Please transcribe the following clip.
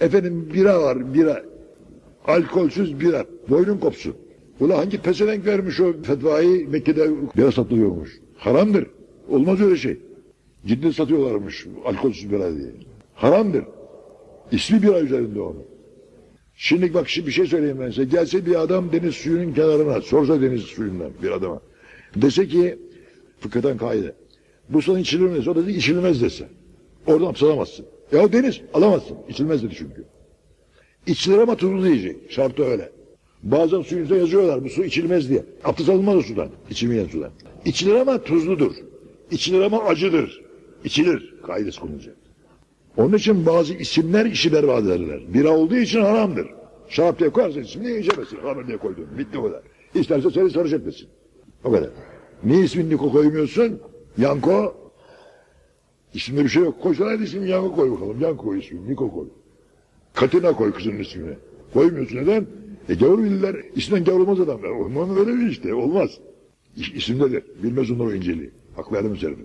Efendim bira var bira. Alkolsüz bira. Boynun kopsun. Ula hangi pezevenk vermiş o fetvayı Mekke'de bira satılıyormuş. Haramdır. Olmaz öyle şey. Ciddi satıyorlarmış alkolsüz bira diye. Haramdır. İsmi bira üzerinde onun. Şimdi bak şimdi bir şey söyleyeyim ben size. Gelse bir adam deniz suyunun kenarına, sorsa deniz suyundan bir adama. Dese ki, fıkıhtan kaide. Bu sana içilmez. O da içilmez dese. Oradan hapse alamazsın. Ya deniz alamazsın. İçilmez dedi çünkü. İçilir ama tuzlu diyecek. Şartı öyle. Bazen suyunuza yazıyorlar bu su içilmez diye. Abdest alınmaz o sudan. İçilmeyen sudan. İçilir ama tuzludur. İçilir ama acıdır. İçilir. Kaidesi konulacak. Onun için bazı isimler işi berbat ederler. Bira olduğu için haramdır. Şarap diye koyarsan ismini içemezsin. Haber diye koydun. Bitti o kadar. İsterse seni sarhoş etmesin. O kadar. Niye ismini koymuyorsun? Yanko. İsimde bir şey yok. Koysana hadi ismini Yanko koy bakalım. Yanko koy ismini. Niko koy. Katina koy kızının ismini. Koymuyorsun neden? E gavur bilirler. İsminden gavur olmaz adam. Olmanın öyle bir işte. Olmaz. İ- İsimdedir. Bilmez onlar o inceliği. Haklı adam üzerinde.